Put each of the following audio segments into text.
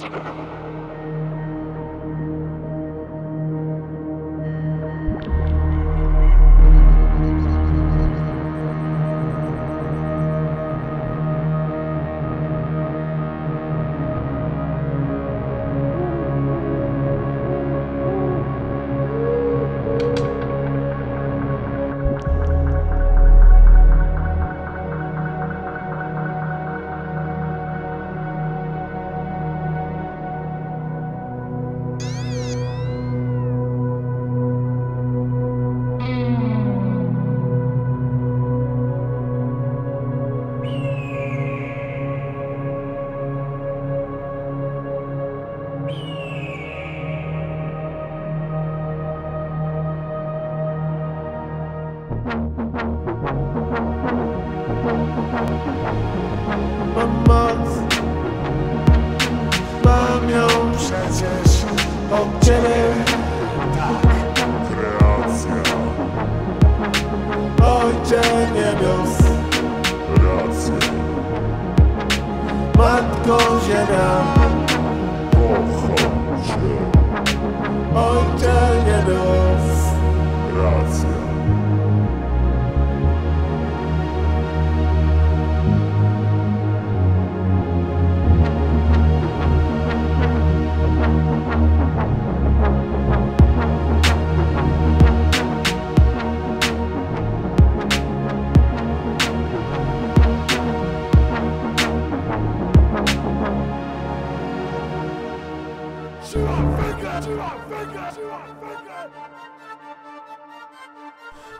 you od ciebie. Kreacja, Ojcze niebios. Racja, Matko ziemia. Kocham cię, Ojcze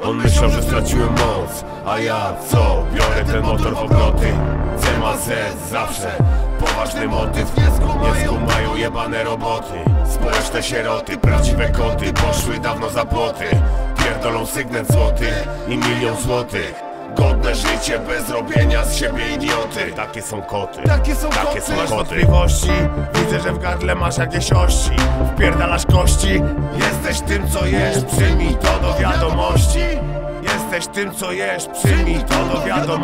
On myślał, że straciłem moc A ja co? Biorę ten motor w obroty. C ma Z zawsze. Poważny motyw. Nie skumają jebane roboty. Społeczne sieroty Prawdziwe koty. Poszły dawno za płoty. Pierdolą sygnet złoty I milion złotych Godne życie bez robienia z siebie idioty. Takie są koty. Takie są Takie koty. są Masz wątpliwości? Widzę, że w gardle masz jakieś ości. Wpierdalasz kości? Jesteś tym co jesz. Przyjmij to do wiadomości. Jesteś tym co jesz. Przyjmij to do wiadomości